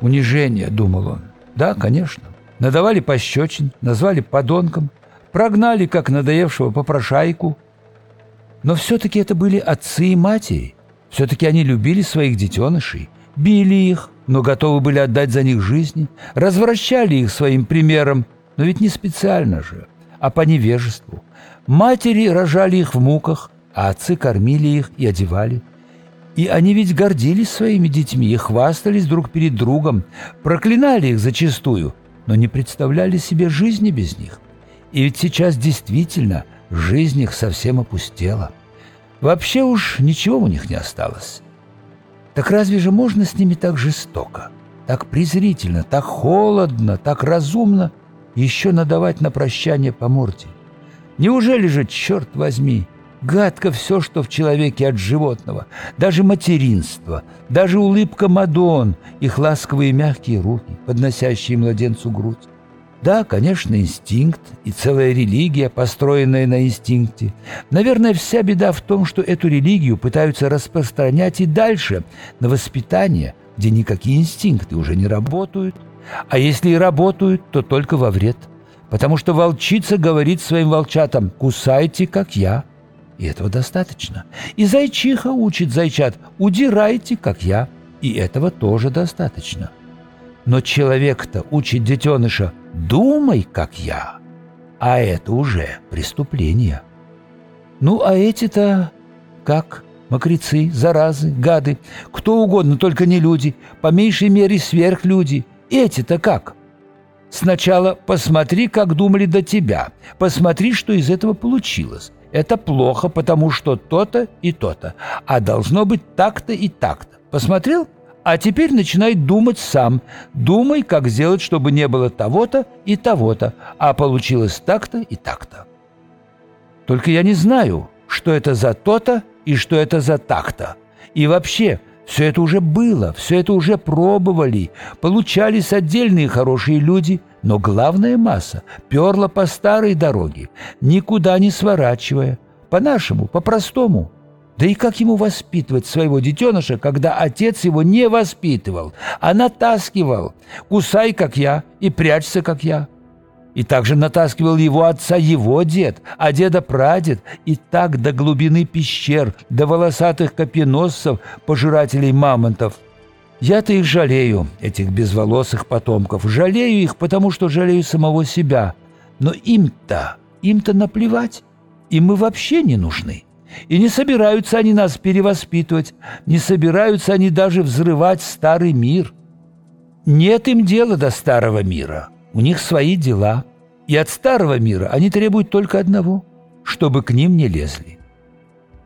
Унижение, думал он. Да, конечно. Надавали пощечин, назвали подонком, прогнали, как надоевшего попрошайку. Но все-таки это были отцы и матери. Все-таки они любили своих детенышей, били их, но готовы были отдать за них жизни, развращали их своим примером, но ведь не специально же, а по невежеству. Матери рожали их в муках, а отцы кормили их и одевали. И они ведь гордились своими детьми и хвастались друг перед другом, проклинали их зачастую, но не представляли себе жизни без них. И ведь сейчас действительно жизнь их совсем опустела. Вообще уж ничего у них не осталось. Так разве же можно с ними так жестоко, так презрительно, так холодно, так разумно еще надавать на прощание по морде? Неужели же, черт возьми, гадко все, что в человеке от животного, даже материнство, даже улыбка Мадон, их ласковые мягкие руки, подносящие младенцу грудь? Да, конечно, инстинкт и целая религия, построенная на инстинкте. Наверное, вся беда в том, что эту религию пытаются распространять и дальше, на воспитание, где никакие инстинкты уже не работают. А если и работают, то только во вред. Потому что волчица говорит своим волчатам «кусайте, как я». И этого достаточно. И зайчиха учит зайчат «удирайте, как я». И этого тоже достаточно. Но человек-то учит детеныша «думай, как я», а это уже преступление. Ну, а эти-то как? Мокрецы, заразы, гады, кто угодно, только не люди, по меньшей мере сверхлюди. Эти-то как? Сначала посмотри, как думали до тебя, посмотри, что из этого получилось. Это плохо, потому что то-то и то-то, а должно быть так-то и так-то. Посмотрел? А теперь начинай думать сам. Думай, как сделать, чтобы не было того-то и того-то, а получилось так-то и так-то. Только я не знаю, что это за то-то и что это за так-то. И вообще, все это уже было, все это уже пробовали. Получались отдельные хорошие люди, но главная масса перла по старой дороге, никуда не сворачивая, по-нашему, по-простому – да и как ему воспитывать своего детеныша, когда отец его не воспитывал, а натаскивал? Кусай, как я, и прячься, как я. И также натаскивал его отца его дед, а деда прадед, и так до глубины пещер, до волосатых копьеносцев, пожирателей мамонтов. Я-то их жалею, этих безволосых потомков. Жалею их, потому что жалею самого себя. Но им-то, им-то наплевать. Им мы вообще не нужны. И не собираются они нас перевоспитывать, не собираются они даже взрывать старый мир. Нет им дела до старого мира, у них свои дела. И от старого мира они требуют только одного – чтобы к ним не лезли.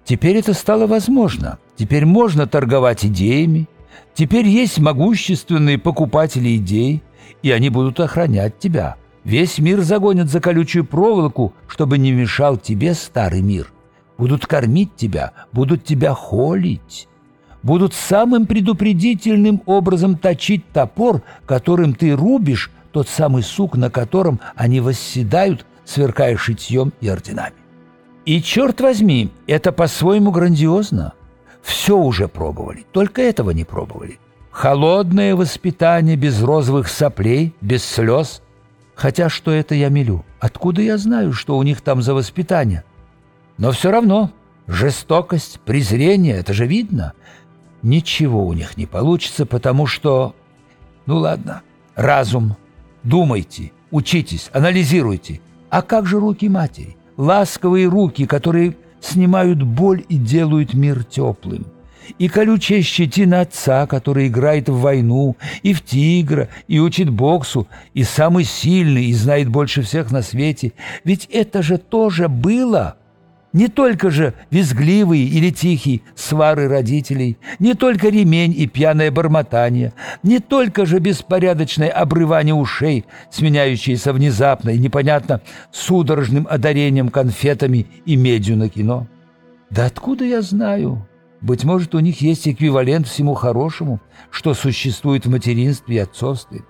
Теперь это стало возможно. Теперь можно торговать идеями. Теперь есть могущественные покупатели идей, и они будут охранять тебя. Весь мир загонят за колючую проволоку, чтобы не мешал тебе старый мир – будут кормить тебя, будут тебя холить, будут самым предупредительным образом точить топор, которым ты рубишь тот самый сук, на котором они восседают, сверкая шитьем и орденами. И, черт возьми, это по-своему грандиозно. Все уже пробовали, только этого не пробовали. Холодное воспитание без розовых соплей, без слез. Хотя что это я мелю? Откуда я знаю, что у них там за воспитание? Но все равно жестокость, презрение, это же видно. Ничего у них не получится, потому что... Ну ладно, разум. Думайте, учитесь, анализируйте. А как же руки матери? Ласковые руки, которые снимают боль и делают мир теплым. И колючая щетина отца, который играет в войну, и в тигра, и учит боксу, и самый сильный, и знает больше всех на свете. Ведь это же тоже было. Не только же визгливые или тихие свары родителей, не только ремень и пьяное бормотание, не только же беспорядочное обрывание ушей, сменяющееся внезапно и непонятно судорожным одарением конфетами и медью на кино. Да откуда я знаю? Быть может, у них есть эквивалент всему хорошему, что существует в материнстве и отцовстве.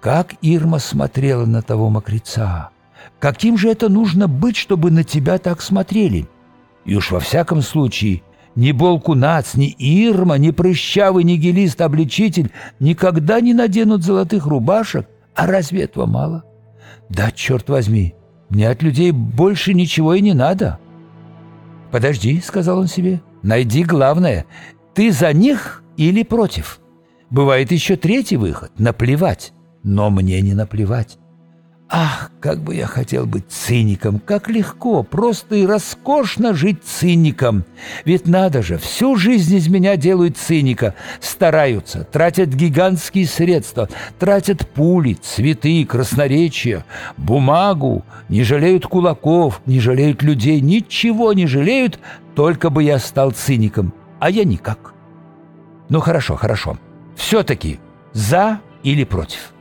Как Ирма смотрела на того мокреца! Каким же это нужно быть, чтобы на тебя так смотрели? И уж во всяком случае, ни Болкунац, ни Ирма, ни прыщавый нигилист-обличитель никогда не наденут золотых рубашек. А разве этого мало? Да, черт возьми, мне от людей больше ничего и не надо. «Подожди», — сказал он себе, — «найди главное. Ты за них или против? Бывает еще третий выход — наплевать. Но мне не наплевать. Ах, как бы я хотел быть циником, как легко, просто и роскошно жить циником. Ведь надо же, всю жизнь из меня делают циника. Стараются, тратят гигантские средства, тратят пули, цветы, красноречия, бумагу, не жалеют кулаков, не жалеют людей, ничего не жалеют, только бы я стал циником. А я никак. Ну хорошо, хорошо. Все-таки за или против?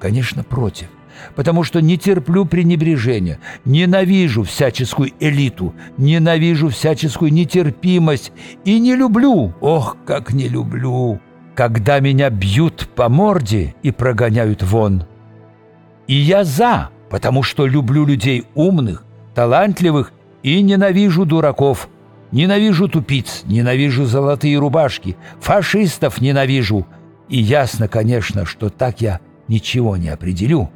Конечно, против потому что не терплю пренебрежения, ненавижу всяческую элиту, ненавижу всяческую нетерпимость и не люблю, ох, как не люблю, когда меня бьют по морде и прогоняют вон. И я за, потому что люблю людей умных, талантливых и ненавижу дураков, ненавижу тупиц, ненавижу золотые рубашки, фашистов ненавижу. И ясно, конечно, что так я ничего не определю».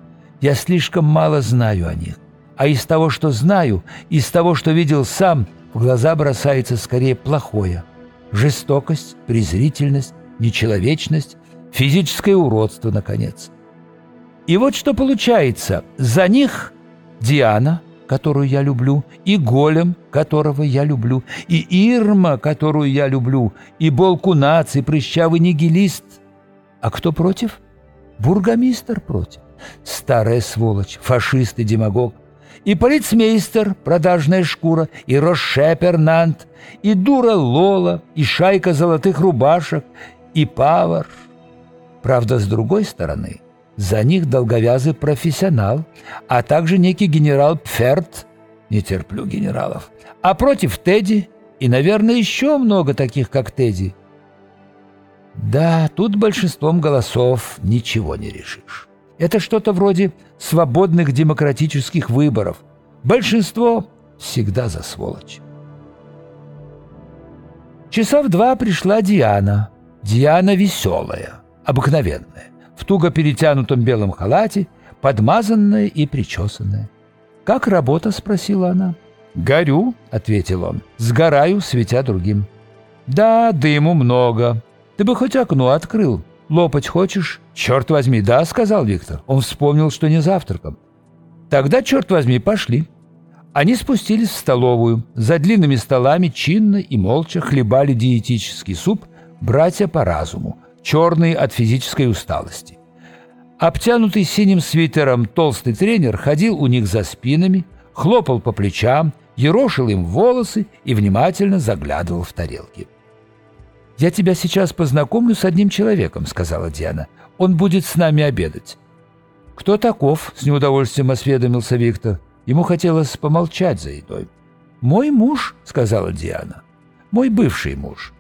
Я слишком мало знаю о них. А из того, что знаю, из того, что видел сам, в глаза бросается скорее плохое. Жестокость, презрительность, нечеловечность, физическое уродство, наконец. И вот что получается. За них Диана, которую я люблю, и Голем, которого я люблю, и Ирма, которую я люблю, и Болкунац, и прыщавый нигилист. А кто против? Бургомистр против старая сволочь, фашист и демагог, и полицмейстер, продажная шкура, и Рошепер Нант, и дура Лола, и шайка золотых рубашек, и Павар. Правда, с другой стороны, за них долговязый профессионал, а также некий генерал Пферт, не терплю генералов, а против Тедди, и, наверное, еще много таких, как Тедди. Да, тут большинством голосов ничего не решишь. Это что-то вроде свободных демократических выборов. Большинство всегда за сволочь. Часа в два пришла Диана. Диана веселая, обыкновенная, в туго перетянутом белом халате, подмазанная и причесанная. «Как работа?» — спросила она. «Горю», — ответил он, — «сгораю, светя другим». «Да, дыму много. Ты бы хоть окно открыл. Лопать хочешь?» «Черт возьми, да», — сказал Виктор. Он вспомнил, что не завтраком. «Тогда, черт возьми, пошли». Они спустились в столовую. За длинными столами чинно и молча хлебали диетический суп братья по разуму, черные от физической усталости. Обтянутый синим свитером толстый тренер ходил у них за спинами, хлопал по плечам, ерошил им волосы и внимательно заглядывал в тарелки. «Я тебя сейчас познакомлю с одним человеком», — сказала Диана. Он будет с нами обедать». «Кто таков?» — с неудовольствием осведомился Виктор. Ему хотелось помолчать за едой. «Мой муж», — сказала Диана. «Мой бывший муж».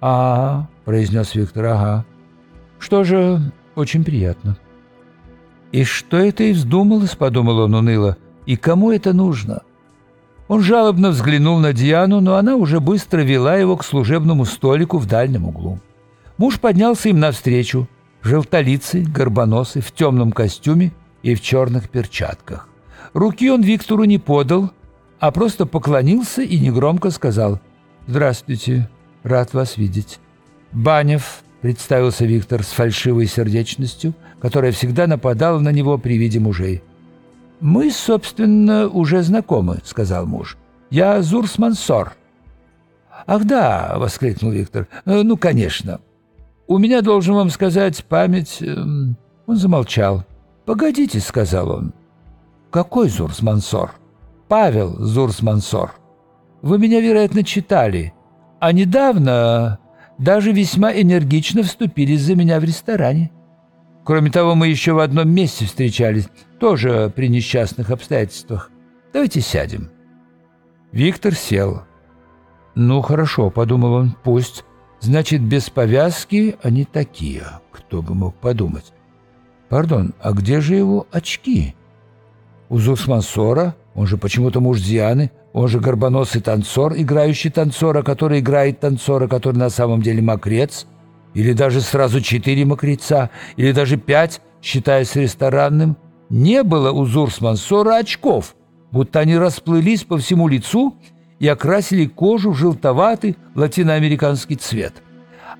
«А, — произнес Виктор, — ага. Что же, очень приятно». «И что это и вздумалось?» — подумал он уныло. «И кому это нужно?» Он жалобно взглянул на Диану, но она уже быстро вела его к служебному столику в дальнем углу. Муж поднялся им навстречу, желтолицый, горбоносый, в темном костюме и в черных перчатках. Руки он Виктору не подал, а просто поклонился и негромко сказал «Здравствуйте, рад вас видеть». «Банев», — представился Виктор с фальшивой сердечностью, которая всегда нападала на него при виде мужей. «Мы, собственно, уже знакомы», — сказал муж. «Я Зурс Мансор». «Ах да!» — воскликнул Виктор. «Ну, конечно. «У меня, должен вам сказать, память...» эм, Он замолчал. «Погодите», — сказал он. «Какой Зурс-Мансор?» «Павел Зурс-Мансор. Вы меня, вероятно, читали. А недавно даже весьма энергично вступились за меня в ресторане. Кроме того, мы еще в одном месте встречались, тоже при несчастных обстоятельствах. Давайте сядем». Виктор сел. «Ну, хорошо», — подумал он, — «пусть». Значит, без повязки они такие. Кто бы мог подумать. Пардон, а где же его очки? У Зусмансора, он же почему-то муж Дианы, Он же горбоносый танцор, играющий танцора, который играет танцора, который на самом деле мокрец, или даже сразу четыре мокреца, или даже пять, считаясь ресторанным. Не было у Зурс-Мансора очков, будто они расплылись по всему лицу и окрасили кожу в желтоватый латиноамериканский цвет.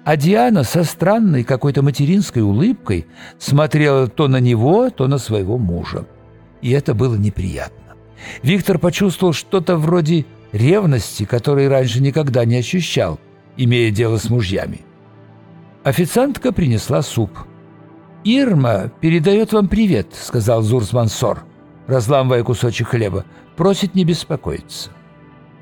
А Диана со странной какой-то материнской улыбкой смотрела то на него, то на своего мужа. И это было неприятно. Виктор почувствовал что-то вроде ревности, которой раньше никогда не ощущал, имея дело с мужьями. Официантка принесла суп. «Ирма передает вам привет», — сказал Зурс Мансор, разламывая кусочек хлеба. «Просит не беспокоиться».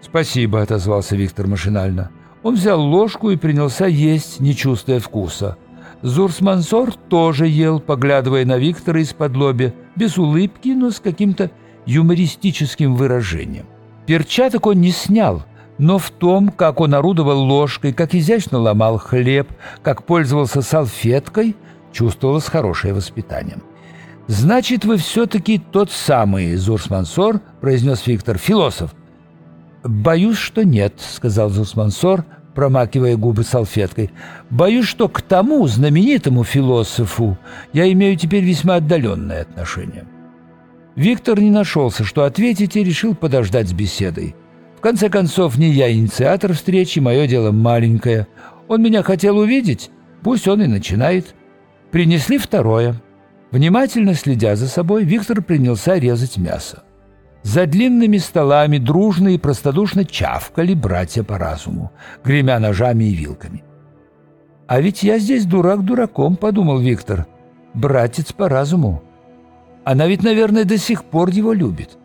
«Спасибо», — отозвался Виктор машинально. Он взял ложку и принялся есть, не чувствуя вкуса. Зурс Мансор тоже ел, поглядывая на Виктора из-под лобя, без улыбки, но с каким-то юмористическим выражением. Перчаток он не снял, но в том, как он орудовал ложкой, как изящно ломал хлеб, как пользовался салфеткой, чувствовалось хорошее воспитание. «Значит, вы все-таки тот самый, Зурс Мансор», — произнес Виктор, — «философ». «Боюсь, что нет», — сказал Зурс Мансор, промакивая губы салфеткой. «Боюсь, что к тому знаменитому философу я имею теперь весьма отдаленное отношение». Виктор не нашелся, что ответить, и решил подождать с беседой. В конце концов, не я инициатор встречи, мое дело маленькое. Он меня хотел увидеть, пусть он и начинает. Принесли второе. Внимательно следя за собой, Виктор принялся резать мясо. За длинными столами дружно и простодушно чавкали братья по разуму, гремя ножами и вилками. «А ведь я здесь дурак дураком», — подумал Виктор. «Братец по разуму. Она ведь, наверное, до сих пор его любит.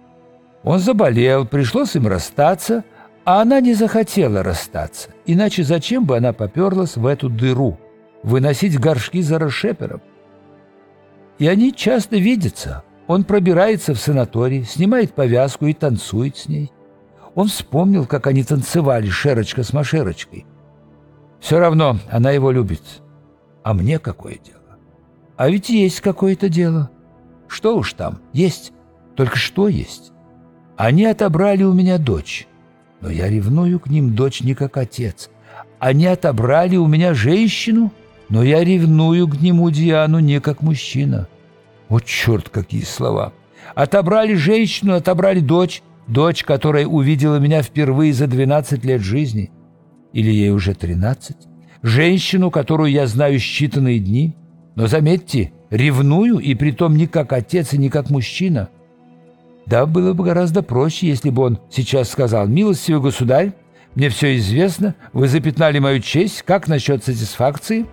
Он заболел, пришлось им расстаться, а она не захотела расстаться. Иначе зачем бы она поперлась в эту дыру, выносить горшки за расшепером? И они часто видятся. Он пробирается в санаторий, снимает повязку и танцует с ней. Он вспомнил, как они танцевали Шерочка с Машерочкой. Все равно она его любит. А мне какое дело? А ведь есть какое-то дело. Что уж там, есть. Только что есть? Они отобрали у меня дочь. Но я ревную к ним дочь не как отец. Они отобрали у меня женщину, но я ревную к нему Диану не как мужчина. О, черт, какие слова! Отобрали женщину, отобрали дочь, дочь, которая увидела меня впервые за 12 лет жизни. Или ей уже 13. Женщину, которую я знаю считанные дни. Но заметьте, Ревную, и притом не как отец и не как мужчина. Да, было бы гораздо проще, если бы он сейчас сказал «Милостивый государь, мне все известно, вы запятнали мою честь, как насчет сатисфакции?»